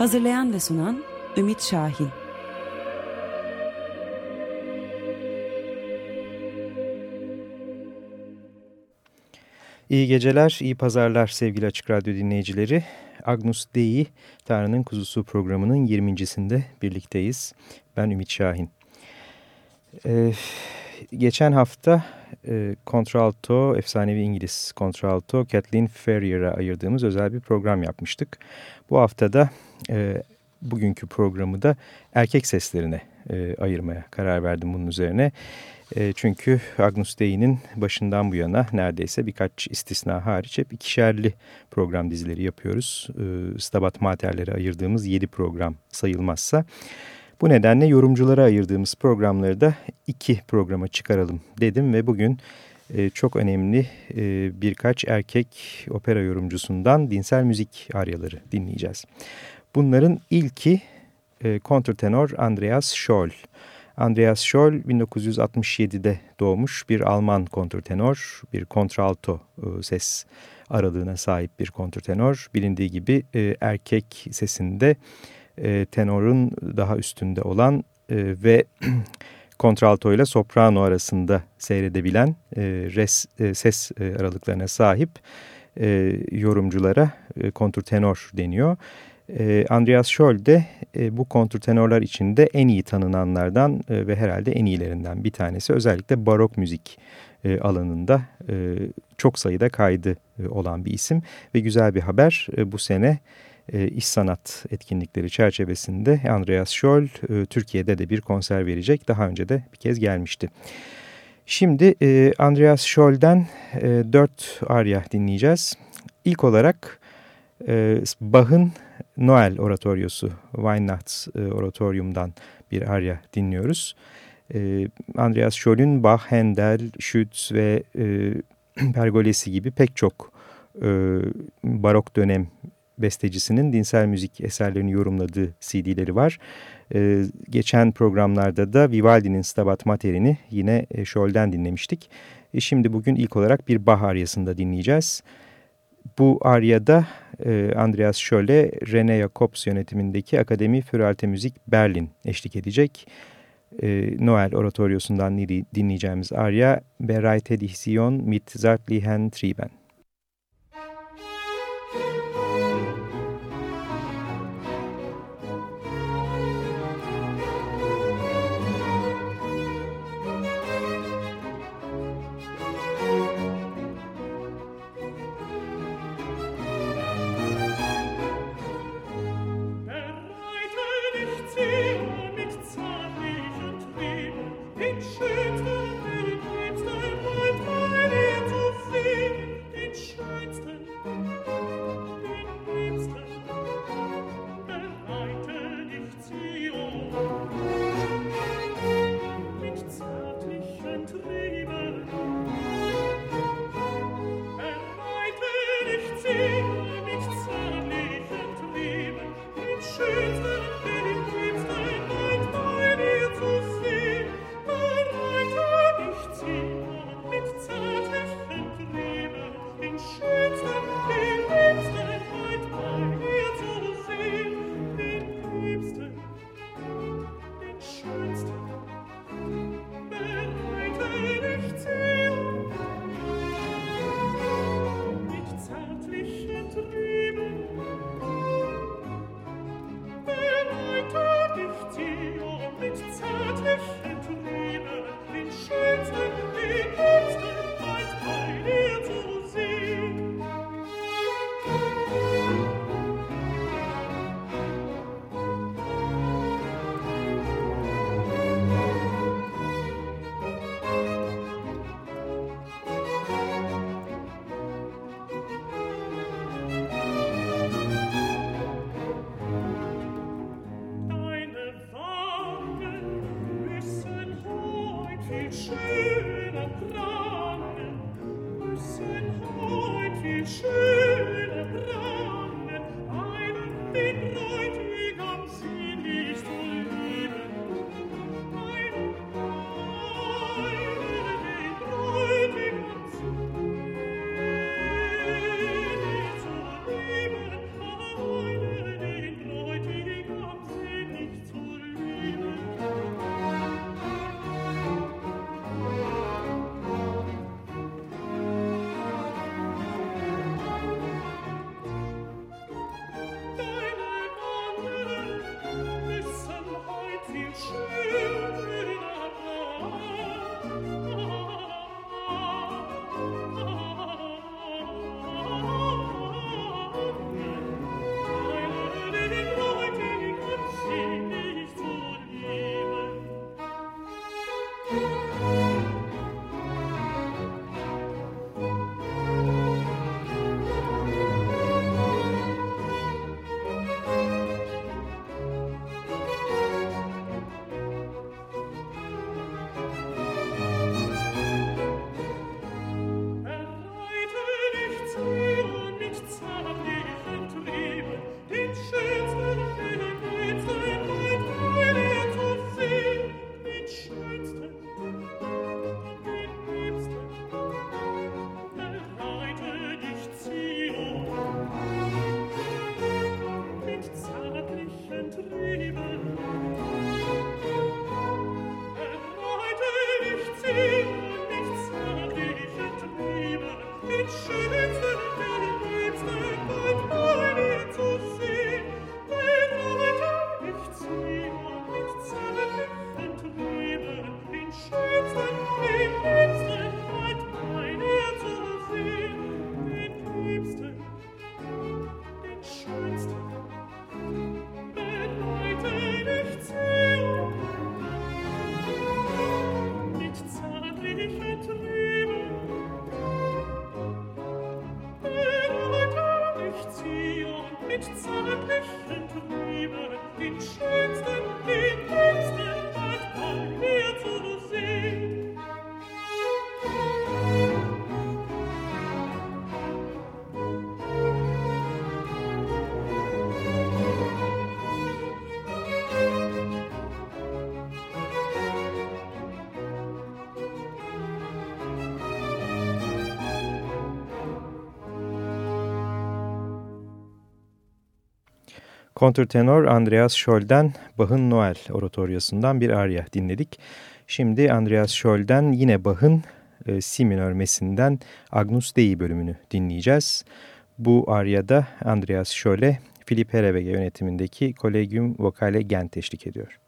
Hazırlayan ve sunan Ümit Şahin İyi geceler, iyi pazarlar sevgili Açık Radyo dinleyicileri. Agnus Dei, Tanrı'nın Kuzusu programının 20.sinde birlikteyiz. Ben Ümit Şahin. Ee, geçen hafta e, kontralto, efsanevi İngiliz kontralto Kathleen Ferrier'a ayırdığımız özel bir program yapmıştık. Bu haftada e, bugünkü programı da erkek seslerine e, ayırmaya karar verdim bunun üzerine. E, çünkü Agnus Dei'nin başından bu yana neredeyse birkaç istisna hariç hep ikişerli program dizileri yapıyoruz. E, Stabat Mater'lere ayırdığımız 7 program sayılmazsa. Bu nedenle yorumculara ayırdığımız programları da iki programa çıkaralım dedim ve bugün e, çok önemli e, birkaç erkek opera yorumcusundan dinsel müzik aryaları dinleyeceğiz. Bunların ilki e, kontrtenor Andreas Scholl. Andreas Scholl 1967'de doğmuş bir Alman kontrtenor, bir kontralto e, ses aralığına sahip bir kontrtenor. Bilindiği gibi e, erkek sesinde e, tenorun daha üstünde olan e, ve kontralto ile soprano arasında seyredebilen e, res, e, ses e, aralıklarına sahip e, yorumculara e, kontrtenor deniyor. E, Andreas Scholl de e, bu kontrtenorlar içinde en iyi tanınanlardan e, ve herhalde en iyilerinden bir tanesi. Özellikle barok müzik e, alanında e, çok sayıda kaydı e, olan bir isim ve güzel bir haber e, bu sene e, iş sanat etkinlikleri çerçevesinde Andreas Scholl e, Türkiye'de de bir konser verecek. Daha önce de bir kez gelmişti. Şimdi e, Andreas Scholl'den e, dört arya dinleyeceğiz. İlk olarak e, Bach'ın Noel oratoryosu, Weihnachts e, oratoriumdan bir arya dinliyoruz. E, Andreas Scholl'ün Bach, Handel, Schütz ve e, Pergolesi gibi pek çok barok dönem bestecisinin dinsel müzik eserlerini yorumladığı CD'leri var. Ee, geçen programlarda da Vivaldi'nin Stabat Mater'ini yine e, Scholl'den dinlemiştik. E, şimdi bugün ilk olarak bir Bach aryasında dinleyeceğiz. Bu aryada e, Andreas Scholl'e René Jacobs yönetimindeki Akademi für Alte Musik Berlin eşlik edecek. E, Noel oratoryosundan dinleyeceğimiz arya Bereite dich Sion mit zartlichen Trieben. Kontrtenor Andreas Scholl'den Bach'ın Noel oratoryasından bir arya dinledik. Şimdi Andreas Scholl'den yine Bach'ın e, Si minör mesinden Agnus Dei bölümünü dinleyeceğiz. Bu aryada Andreas Scholl'e Philip Herewege yönetimindeki Collegium Vocale Gent eşlik ediyor.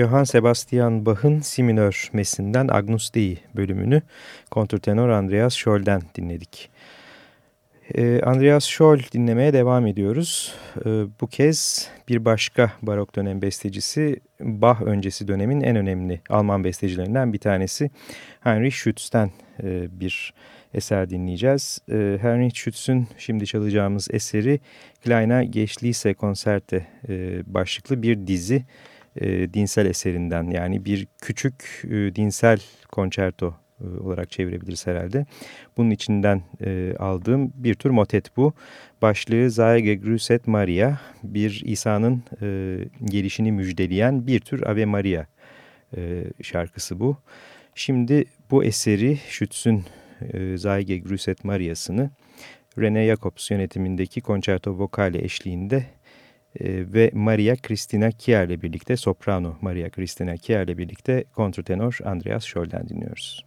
Johann Sebastian Bach'ın Si minör mesinden Agnus Dei bölümünü kontrtenor Andreas Scholl'den dinledik. Ee, Andreas Scholl dinlemeye devam ediyoruz. Ee, bu kez bir başka barok dönem bestecisi Bach öncesi dönemin en önemli Alman bestecilerinden bir tanesi Heinrich Schütz'ten e, bir eser dinleyeceğiz. E, Heinrich Schütz'ün şimdi çalacağımız eseri Kleiner Geschlisse Konserte e, başlıklı bir dizi e, dinsel eserinden yani bir küçük e, dinsel konçerto e, olarak çevirebiliriz herhalde. Bunun içinden e, aldığım bir tür motet bu. Başlığı Zaige Grüset Maria, bir İsa'nın e, gelişini müjdeleyen bir tür Ave Maria e, şarkısı bu. Şimdi bu eseri Schütz'ün e, Zaige Grüset Maria'sını Rene Jacobs yönetimindeki konçerto vokale eşliğinde ve Maria Cristina Chiar ile birlikte soprano Maria Cristina Chiar ile birlikte kontrtenor Andreas Scholl'den dinliyoruz.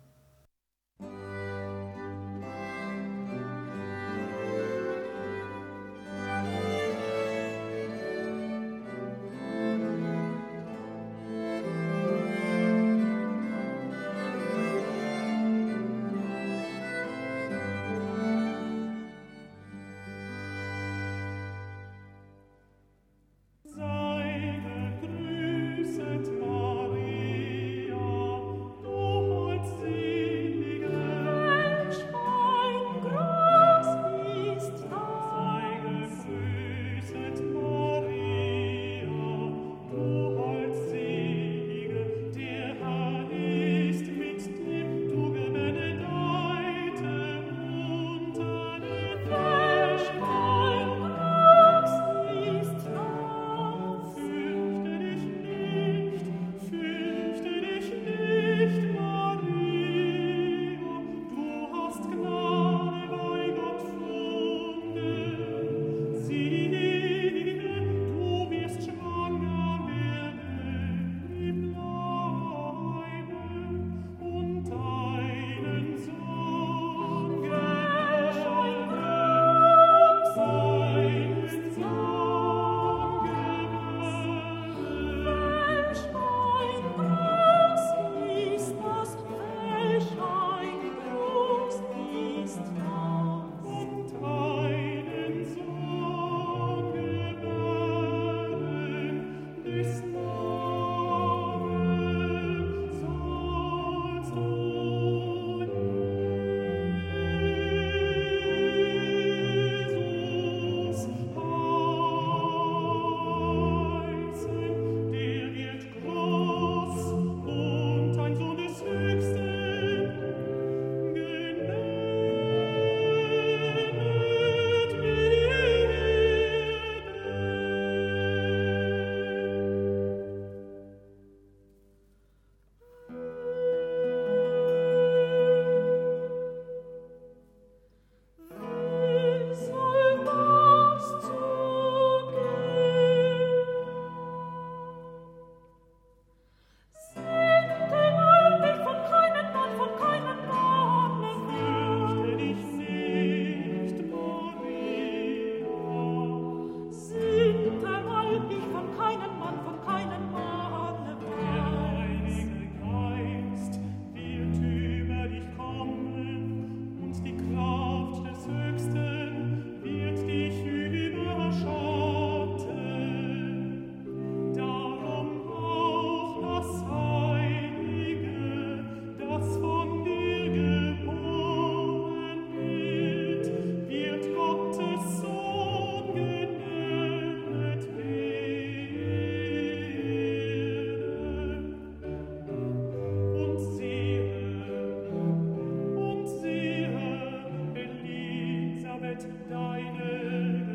deine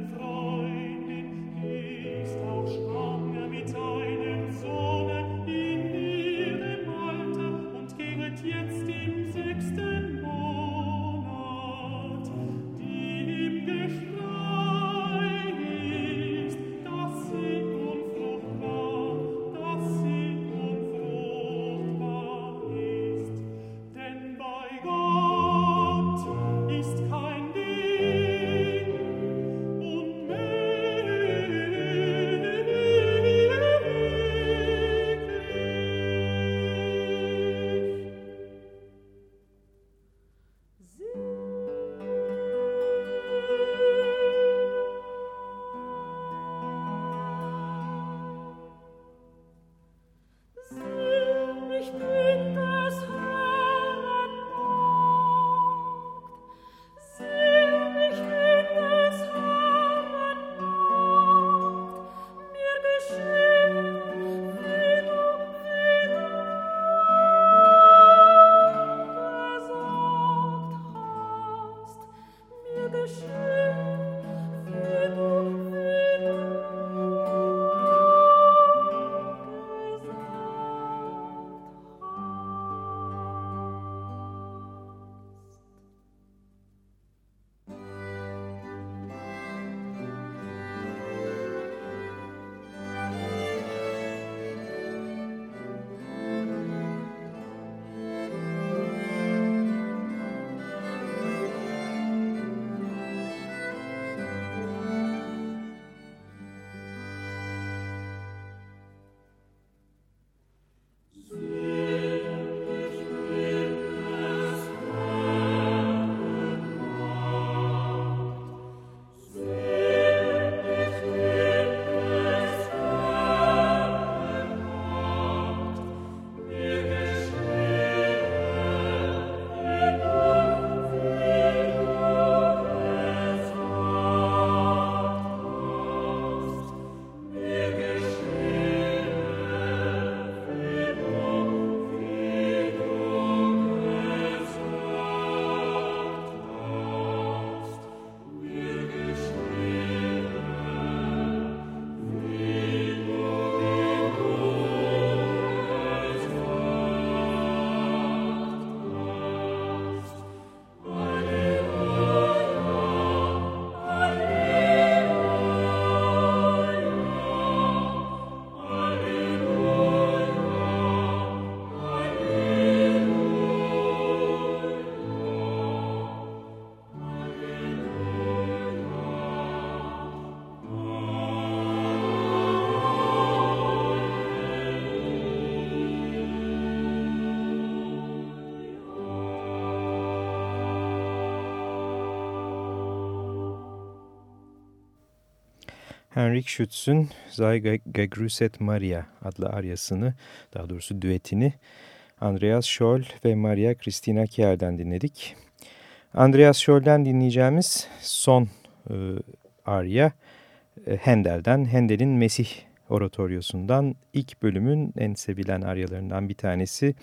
Henrik Schütz'ün Sei Gegrüßet Maria adlı aryasını, daha doğrusu düetini Andreas Scholl ve Maria Christina Kier'den dinledik. Andreas Scholl'den dinleyeceğimiz son e, arya e, Hendel'den, Hendel'in Mesih oratoryosundan ilk bölümün en sevilen aryalarından bir tanesi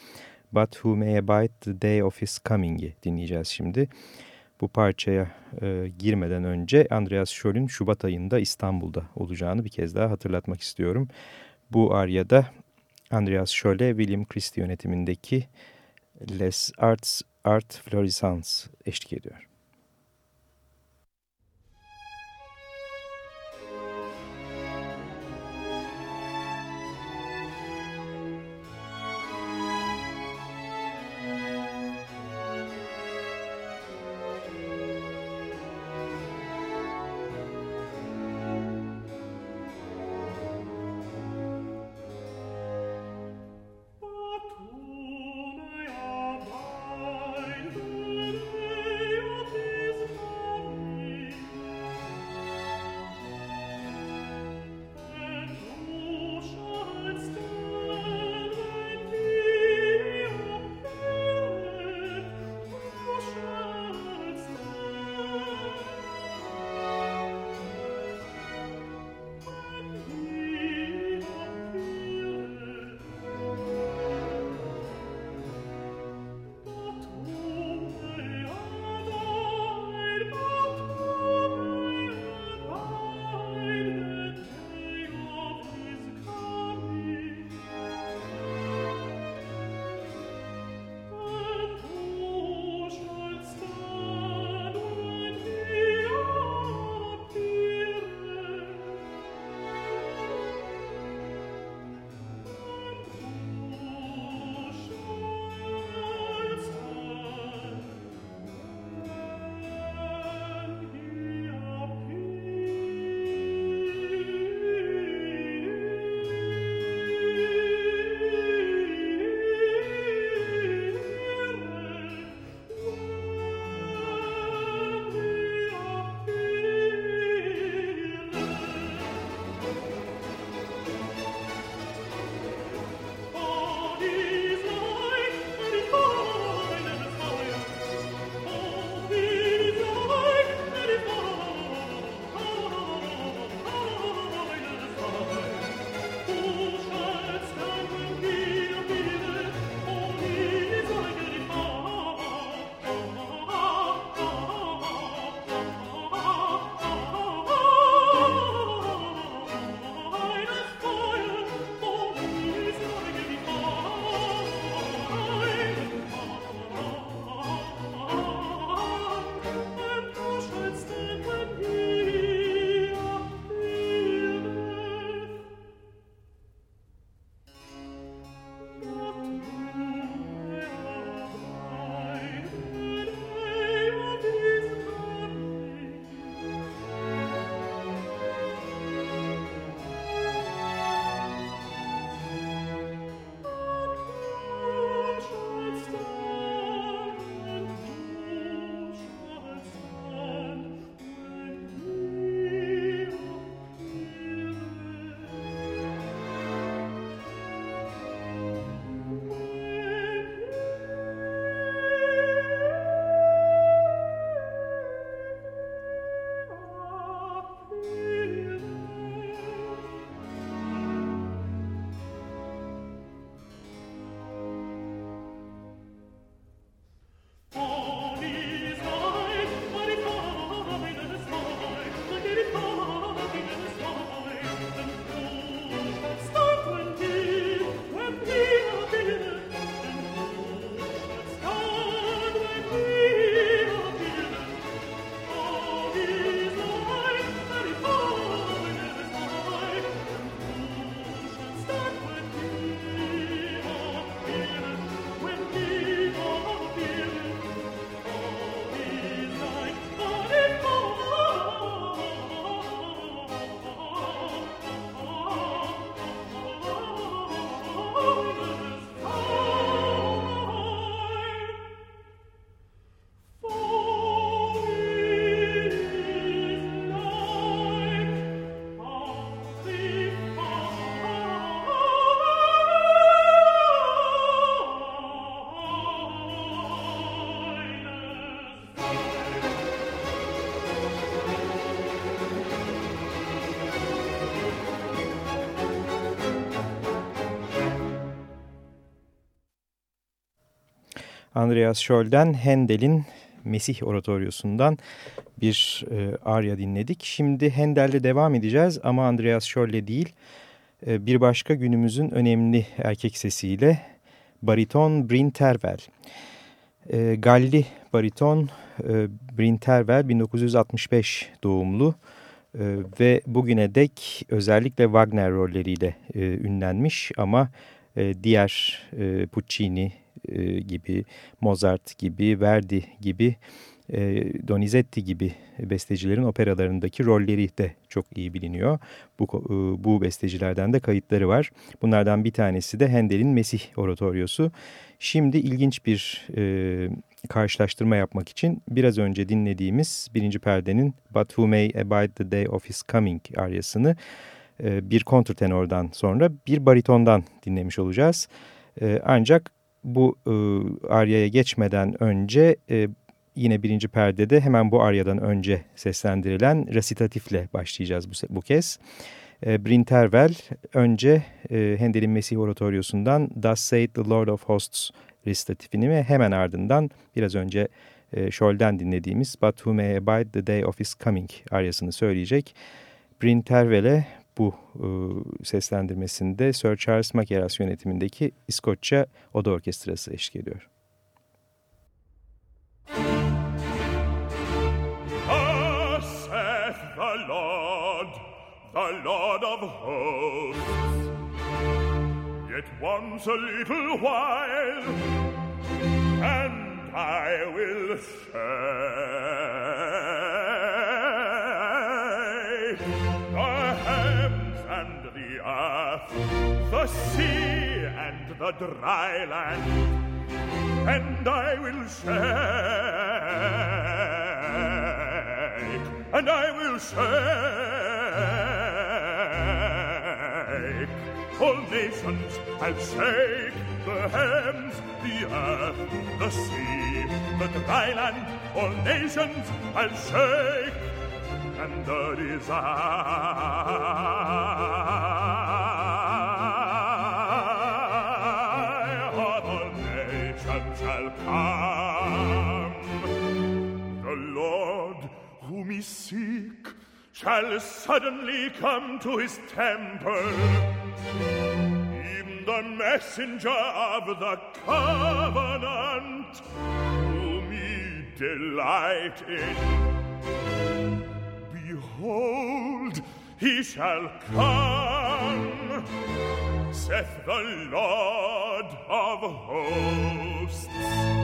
But Who May Abide the Day of His Coming'i dinleyeceğiz şimdi. Bu parçaya e, girmeden önce Andreas Scholl'ün Şubat ayında İstanbul'da olacağını bir kez daha hatırlatmak istiyorum. Bu aryada Andreas Scholl'e William Christie yönetimindeki Les Arts Art Florissants eşlik ediyor. Andreas Scholl'den Handel'in Mesih Oratoryosu'ndan bir e, arya dinledik. Şimdi Handel'le devam edeceğiz ama Andreas Scholl'le değil e, bir başka günümüzün önemli erkek sesiyle bariton Bryn Tervel. E, Galli bariton e, Bryn Tervel 1965 doğumlu e, ve bugüne dek özellikle Wagner rolleriyle e, ünlenmiş ama e, diğer e, Puccini e, gibi, Mozart gibi, Verdi gibi, e, Donizetti gibi bestecilerin operalarındaki rolleri de çok iyi biliniyor. Bu, e, bu bestecilerden de kayıtları var. Bunlardan bir tanesi de Handel'in Mesih Oratoryosu. Şimdi ilginç bir e, karşılaştırma yapmak için biraz önce dinlediğimiz birinci perdenin But Who May Abide the Day of His Coming aryasını bir kontrtenordan sonra bir baritondan dinlemiş olacağız. Ancak bu e, aryaya geçmeden önce e, yine birinci perdede hemen bu aryadan önce seslendirilen resitatifle başlayacağız bu, bu kez. E, Brintervel önce e, Handel'in Mesih Oratoryosu'ndan Thus Saith the Lord of Hosts resitatifini ve hemen ardından biraz önce e, Scholl'den dinlediğimiz But Who May Abide the Day of His Coming aryasını söyleyecek. Brintervel'e bu e, seslendirmesinde Sir Charles Mackerras yönetimindeki İskoçya Oda Orkestrası eşlik ediyor. the Lord of hosts. Yet once a little while, and I will shake the sea and the dry land, and I will shake, and I will shake. All nations I'll shake, the heavens, the earth, the sea, the dry land, all nations I'll shake, and the desire. Seek shall suddenly come to his temple. Even the messenger of the covenant, whom he delight in. Behold, he shall come, saith the Lord of hosts.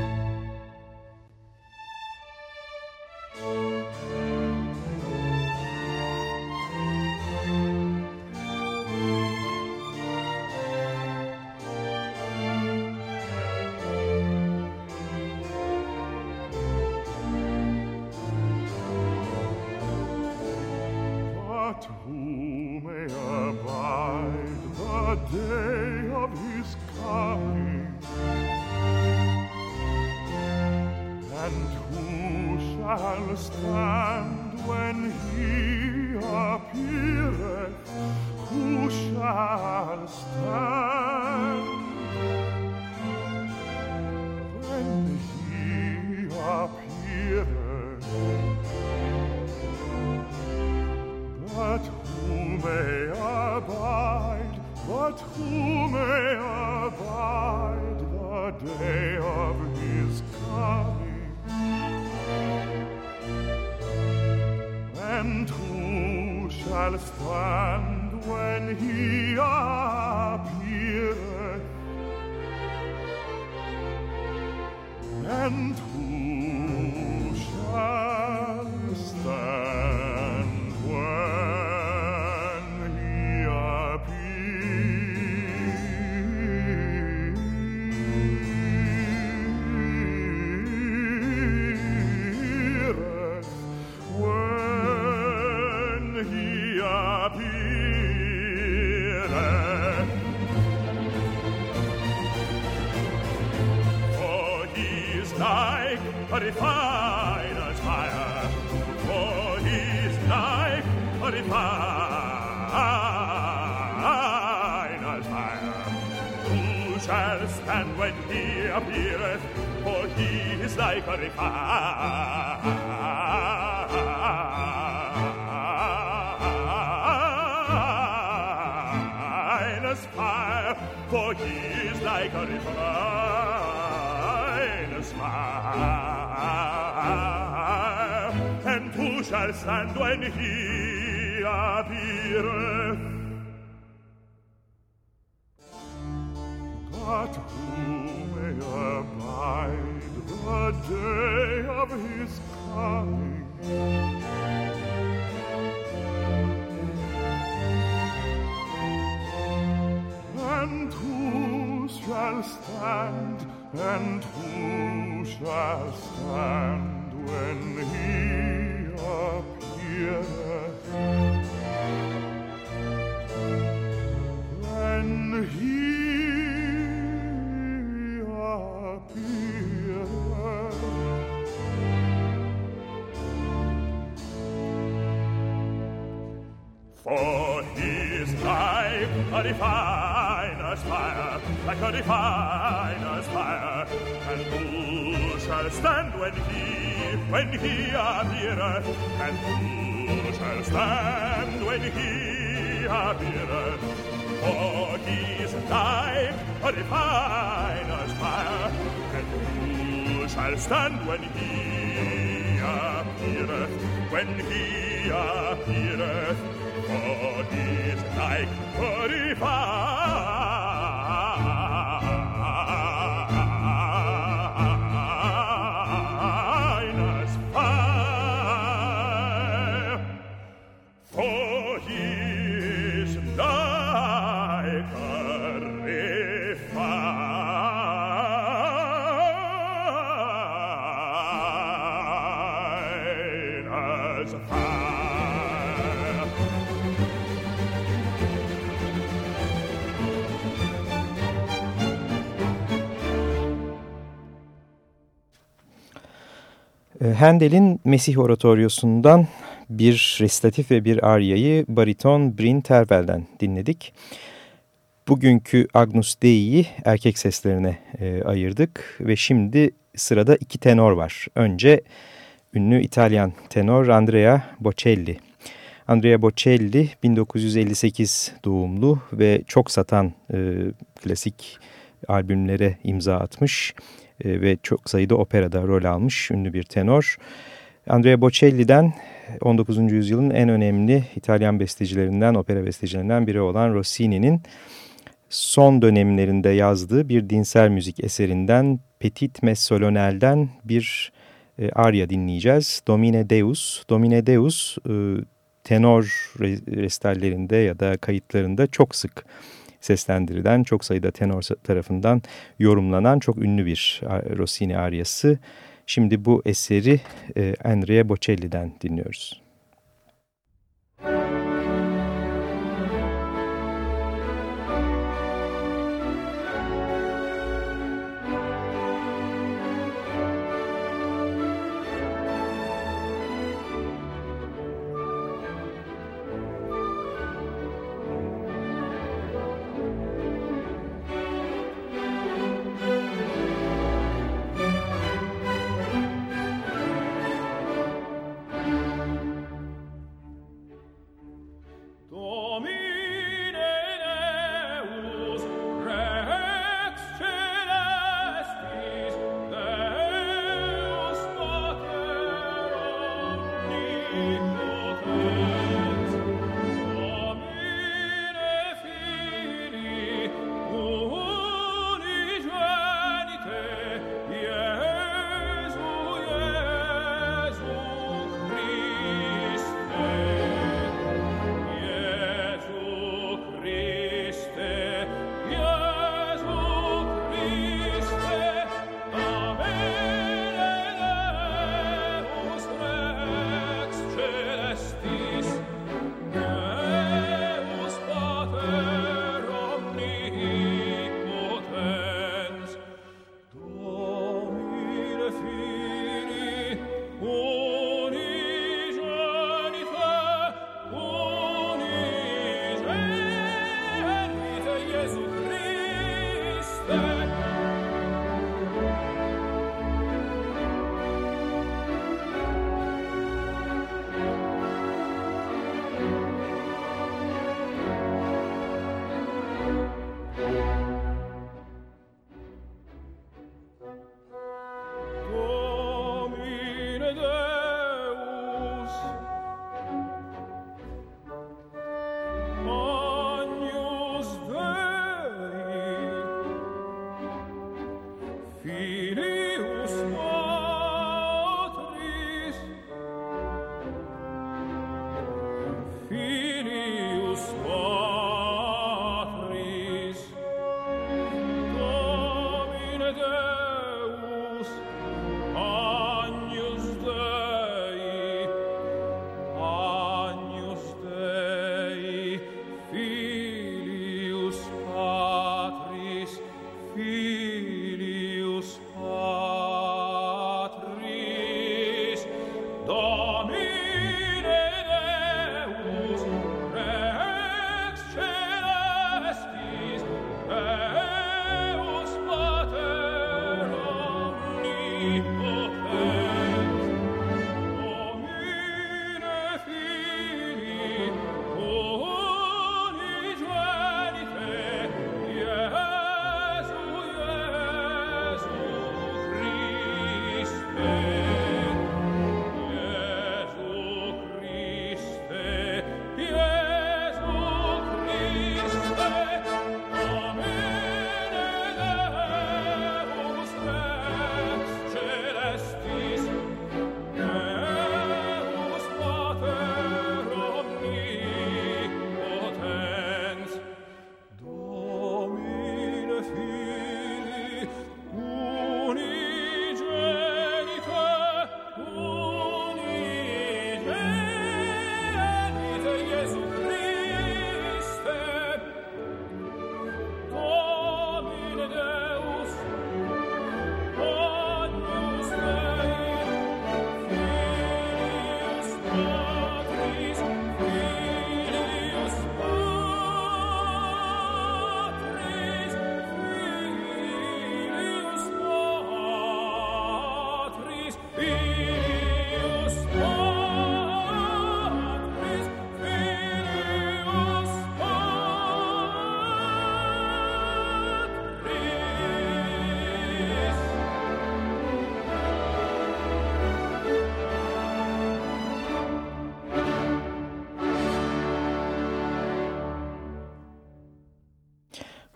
Like a fire. Who shall stand when he appeareth? for he is like a refined as fire, for he is like a refined as fire. And who shall stand when he appeareth? But who may abide the day of his coming? And who shall stand, and who shall stand when he appeareth? For he is like a refiner's fire, like a refiner's fire. And who shall stand when he, when he appeareth? And who shall stand when he appeareth? For he is like a refiner's fire. And who shall stand when he appeareth? When he appeareth? For he is like a Handel'in Mesih Oratoryosu'ndan bir resitatif ve bir aryayı bariton Bryn Terwell'den dinledik. Bugünkü Agnus Dei'yi erkek seslerine e, ayırdık ve şimdi sırada iki tenor var. Önce ünlü İtalyan tenor Andrea Bocelli. Andrea Bocelli 1958 doğumlu ve çok satan e, klasik albümlere imza atmış e, ve çok sayıda operada rol almış ünlü bir tenor. Andrea Bocelli'den 19. yüzyılın en önemli İtalyan bestecilerinden, opera bestecilerinden biri olan Rossini'nin son dönemlerinde yazdığı bir dinsel müzik eserinden Petit Messolonel'den bir e, arya dinleyeceğiz. Domine Deus. Domine Deus e, tenor restallerinde ya da kayıtlarında çok sık seslendirilen, çok sayıda tenor tarafından yorumlanan çok ünlü bir Rossini aryası. Şimdi bu eseri e, Andrea Bocelli'den dinliyoruz.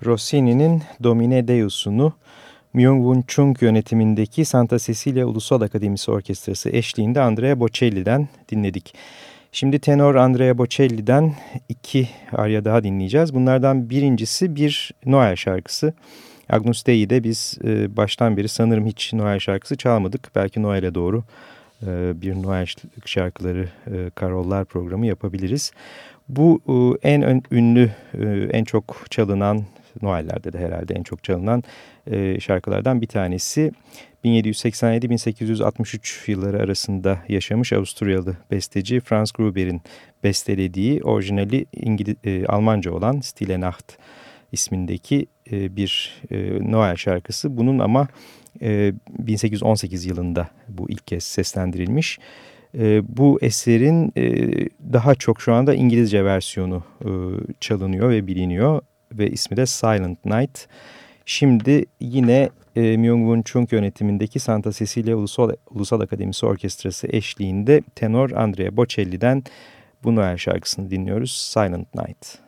Rossini'nin Domine Deus'unu Myung-Whun Chung yönetimindeki Santa Cecilia Ulusal Akademisi Orkestrası eşliğinde Andrea Bocelli'den dinledik. Şimdi tenor Andrea Bocelli'den iki arya daha dinleyeceğiz. Bunlardan birincisi bir Noel şarkısı. Agnus Dei'de biz e, baştan beri sanırım hiç Noel şarkısı çalmadık. Belki Noel'e doğru e, bir Noel şarkıları, e, karollar programı yapabiliriz. Bu e, en ünlü, e, en çok çalınan Noel'lerde de herhalde en çok çalınan e, şarkılardan bir tanesi. 1787-1863 yılları arasında yaşamış Avusturyalı besteci Franz Gruber'in bestelediği orijinali İngiliz, e, Almanca olan Stille Nacht ismindeki e, bir e, Noel şarkısı. Bunun ama e, 1818 yılında bu ilk kez seslendirilmiş. E, bu eserin e, daha çok şu anda İngilizce versiyonu e, çalınıyor ve biliniyor ve ismi de Silent Night. Şimdi yine e, Myung-Whun Chung yönetimindeki Santa Cecilia Ulusal, Ulusal Akademisi Orkestrası eşliğinde tenor Andrea Bocelli'den bu Noel şarkısını dinliyoruz Silent Night.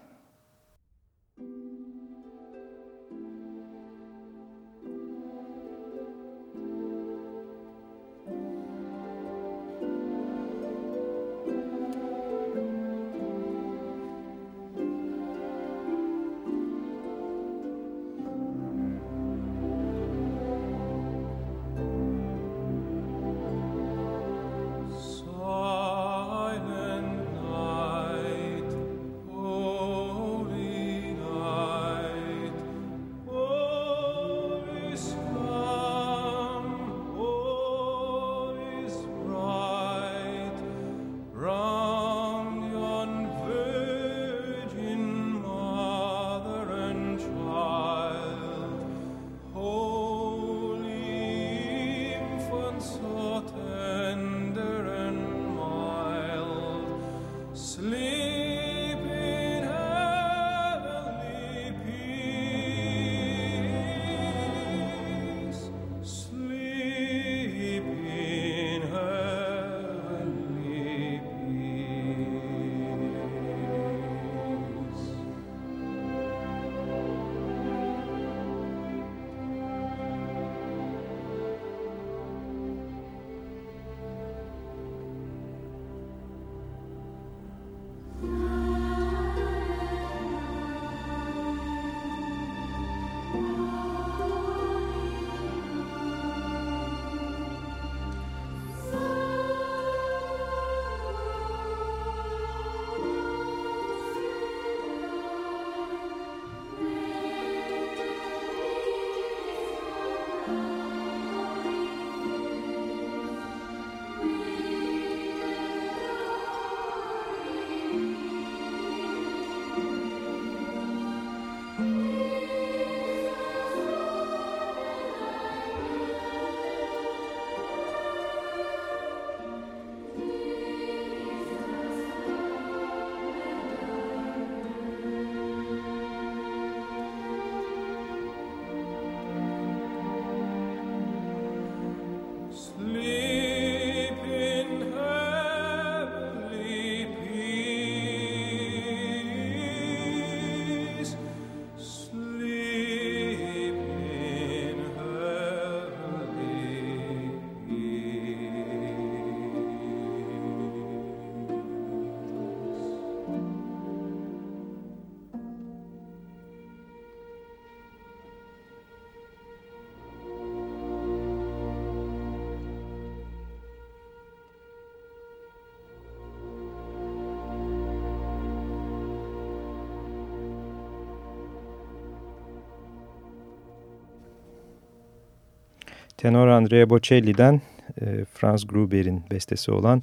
Tenor Andrea Bocelli'den e, Franz Gruber'in bestesi olan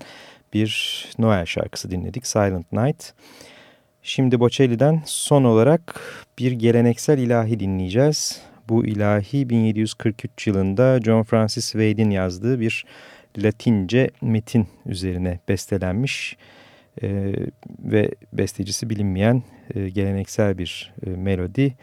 bir Noel şarkısı dinledik. Silent Night. Şimdi Bocelli'den son olarak bir geleneksel ilahi dinleyeceğiz. Bu ilahi 1743 yılında John Francis Wade'in yazdığı bir Latince metin üzerine bestelenmiş e, ve bestecisi bilinmeyen e, geleneksel bir e, melodi.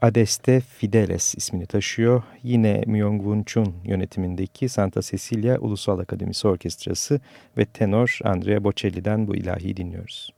Adeste Fideles ismini taşıyor. Yine Myung Won Chun yönetimindeki Santa Cecilia Ulusal Akademisi Orkestrası ve tenor Andrea Bocelli'den bu ilahi dinliyoruz.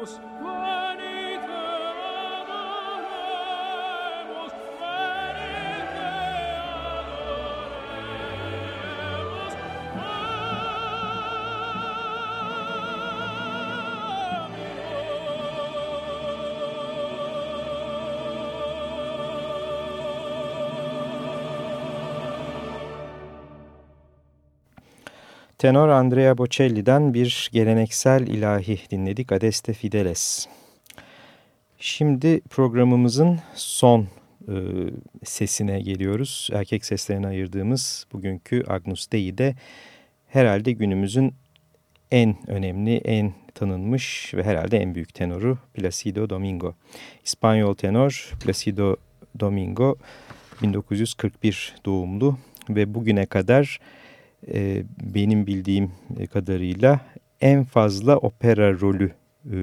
vamos. Tenor Andrea Bocelli'den bir geleneksel ilahi dinledik. Adeste Fideles. Şimdi programımızın son e, sesine geliyoruz. Erkek seslerine ayırdığımız bugünkü Agnus Dei'de herhalde günümüzün en önemli, en tanınmış ve herhalde en büyük tenoru Placido Domingo. İspanyol tenor Placido Domingo 1941 doğumlu ve bugüne kadar e, benim bildiğim kadarıyla en fazla opera rolü e,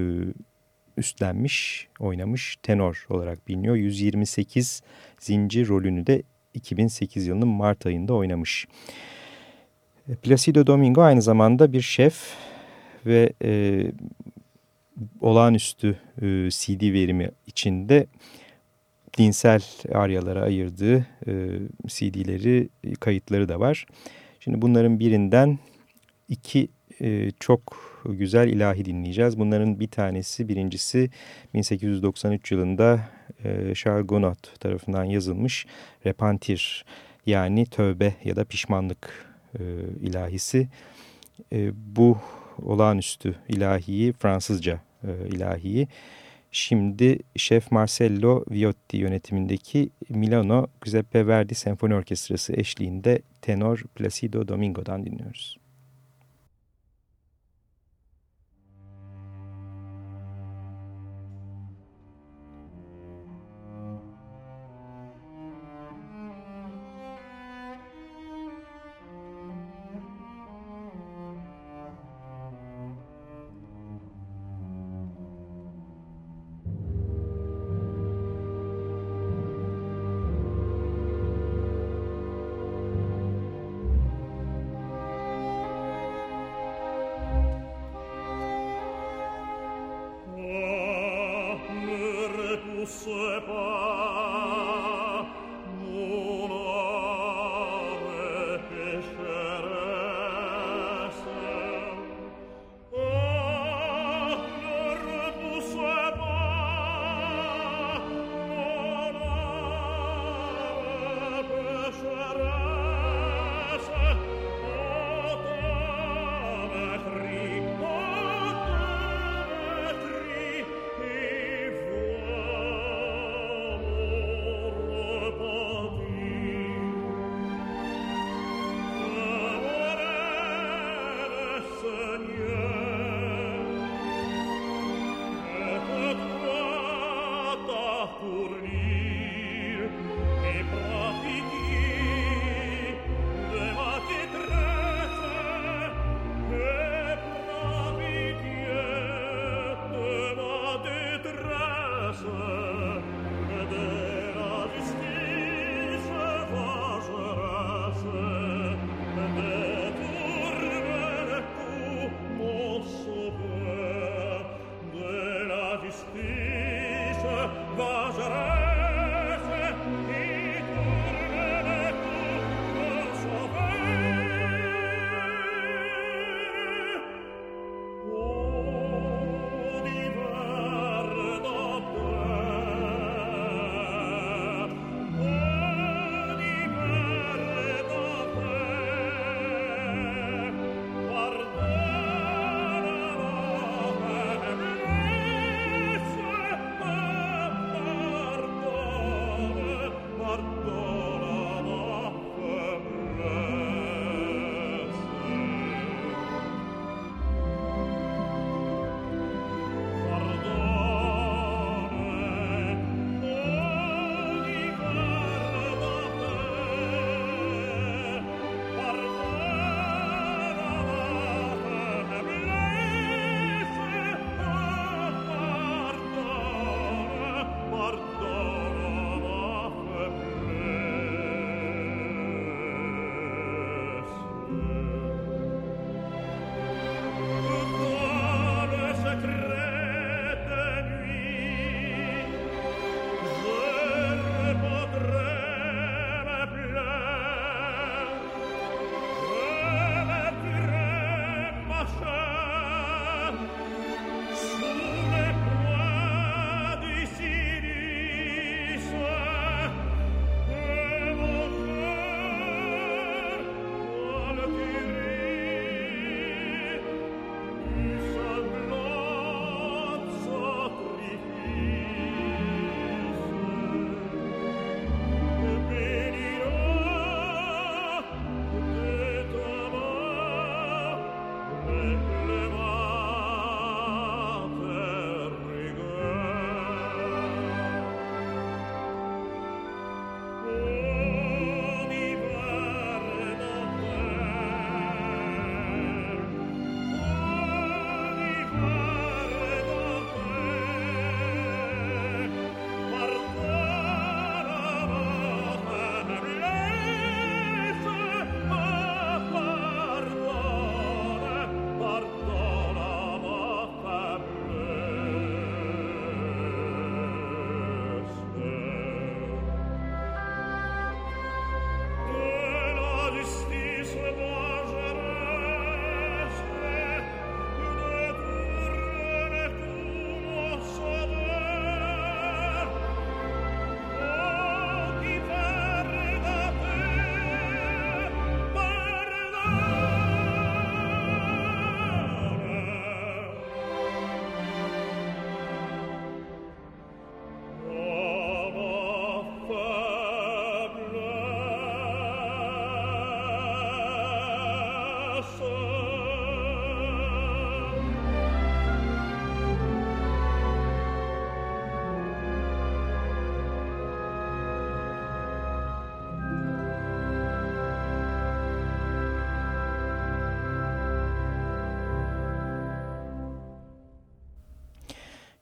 üstlenmiş, oynamış tenor olarak biliniyor. 128 zincir rolünü de 2008 yılının Mart ayında oynamış. E, Placido Domingo aynı zamanda bir şef ve e, olağanüstü e, CD verimi içinde dinsel aryalara ayırdığı e, CD'leri, kayıtları da var. Şimdi bunların birinden iki e, çok güzel ilahi dinleyeceğiz. Bunların bir tanesi, birincisi 1893 yılında e, Charles Gounod tarafından yazılmış Repentir yani tövbe ya da pişmanlık e, ilahisi. E, bu olağanüstü ilahiyi, Fransızca e, ilahiyi Şimdi Şef Marcello Viotti yönetimindeki Milano Giuseppe Verdi Senfoni Orkestrası eşliğinde tenor Placido Domingo'dan dinliyoruz.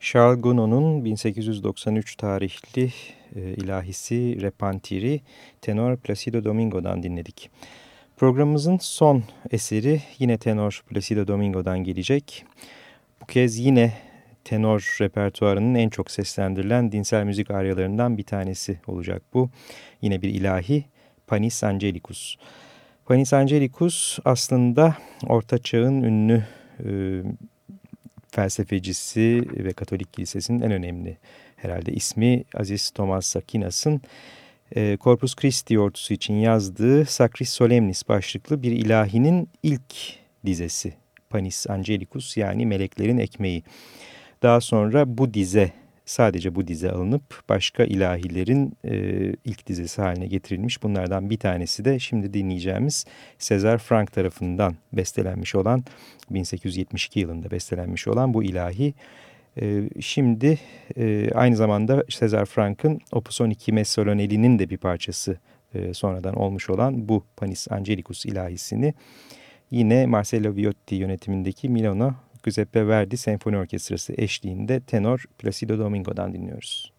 Charles Gounod'un 1893 tarihli e, ilahisi Repentiri tenor Placido Domingo'dan dinledik. Programımızın son eseri yine tenor Placido Domingo'dan gelecek. Bu kez yine tenor repertuarının en çok seslendirilen dinsel müzik aryalarından bir tanesi olacak bu. Yine bir ilahi Panis Angelicus. Panis Angelicus aslında Orta Çağ'ın ünlü e, felsefecisi ve Katolik Kilisesi'nin en önemli herhalde ismi Aziz Thomas Aquinas'ın e, Corpus Christi ortusu için yazdığı Sacris Solemnis başlıklı bir ilahinin ilk dizesi. Panis Angelicus yani meleklerin ekmeği. Daha sonra bu dize sadece bu dize alınıp başka ilahilerin e, ilk dizesi haline getirilmiş. Bunlardan bir tanesi de şimdi dinleyeceğimiz Cesar Frank tarafından bestelenmiş olan 1872 yılında bestelenmiş olan bu ilahi. E, şimdi e, aynı zamanda Cesar Frank'ın Opus 12 Messaloneli'nin de bir parçası e, sonradan olmuş olan bu Panis Angelicus ilahisini yine Marcello Viotti yönetimindeki Milano Giuseppe Verdi Senfoni Orkestrası eşliğinde tenor Placido Domingo'dan dinliyoruz.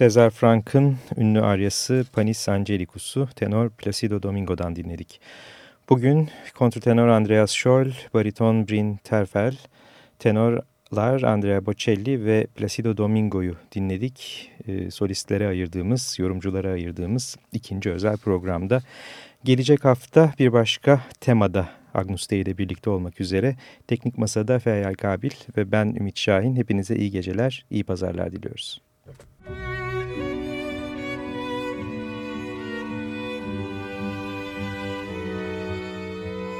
Cesar Frank'ın ünlü aryası Panis Angelicus'u tenor Placido Domingo'dan dinledik. Bugün kontrtenor Andreas Scholl, bariton Brin Terfel, tenorlar Andrea Bocelli ve Placido Domingo'yu dinledik. E, solistlere ayırdığımız, yorumculara ayırdığımız ikinci özel programda Gelecek hafta bir başka temada Agnus Dei ile birlikte olmak üzere Teknik Masa'da Feyyal Kabil ve ben Ümit Şahin hepinize iyi geceler, iyi pazarlar diliyoruz.